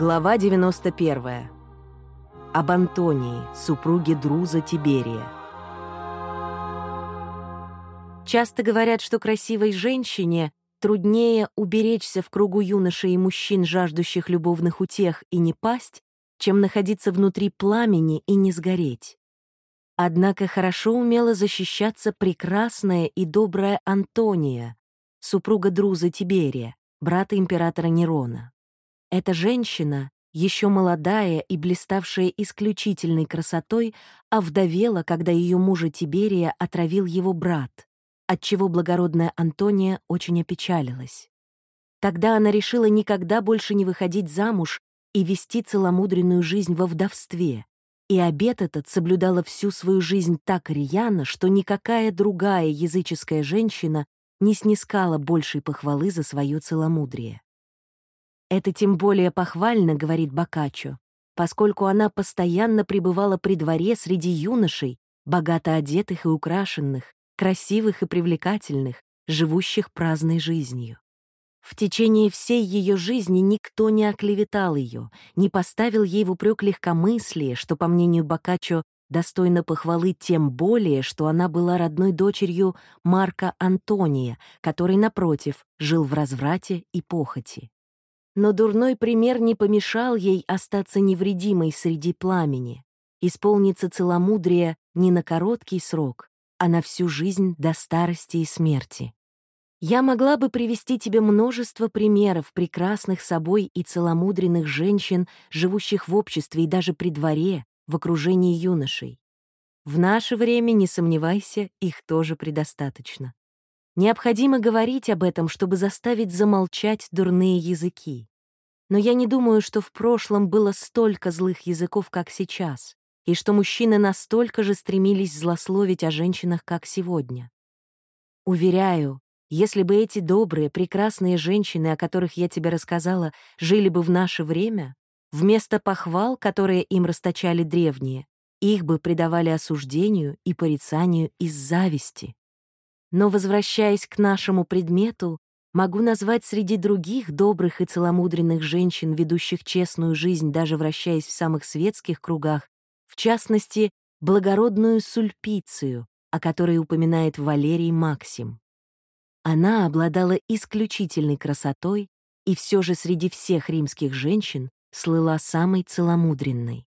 Глава 91. Об Антонии, супруге Друза Тиберия. Часто говорят, что красивой женщине труднее уберечься в кругу юношей и мужчин, жаждущих любовных утех, и не пасть, чем находиться внутри пламени и не сгореть. Однако хорошо умела защищаться прекрасная и добрая Антония, супруга Друза Тиберия, брата императора Нерона. Эта женщина, еще молодая и блиставшая исключительной красотой, овдовела, когда ее мужа Тиберия отравил его брат, отчего благородная Антония очень опечалилась. Тогда она решила никогда больше не выходить замуж и вести целомудренную жизнь во вдовстве, и обет этот соблюдала всю свою жизнь так рьяно, что никакая другая языческая женщина не снискала большей похвалы за свое целомудрие. Это тем более похвально, говорит Бокаччо, поскольку она постоянно пребывала при дворе среди юношей, богато одетых и украшенных, красивых и привлекательных, живущих праздной жизнью. В течение всей ее жизни никто не оклеветал ее, не поставил ей в упрек легкомыслие, что, по мнению Бокаччо, достойно похвалы тем более, что она была родной дочерью Марка Антония, который, напротив, жил в разврате и похоти. Но дурной пример не помешал ей остаться невредимой среди пламени, исполниться целомудрия не на короткий срок, а на всю жизнь до старости и смерти. Я могла бы привести тебе множество примеров прекрасных собой и целомудренных женщин, живущих в обществе и даже при дворе, в окружении юношей. В наше время, не сомневайся, их тоже предостаточно. Необходимо говорить об этом, чтобы заставить замолчать дурные языки. Но я не думаю, что в прошлом было столько злых языков, как сейчас, и что мужчины настолько же стремились злословить о женщинах, как сегодня. Уверяю, если бы эти добрые, прекрасные женщины, о которых я тебе рассказала, жили бы в наше время, вместо похвал, которые им расточали древние, их бы предавали осуждению и порицанию из зависти. Но, возвращаясь к нашему предмету, могу назвать среди других добрых и целомудренных женщин, ведущих честную жизнь, даже вращаясь в самых светских кругах, в частности, благородную Сульпицию, о которой упоминает Валерий Максим. Она обладала исключительной красотой и все же среди всех римских женщин слыла самой целомудренной.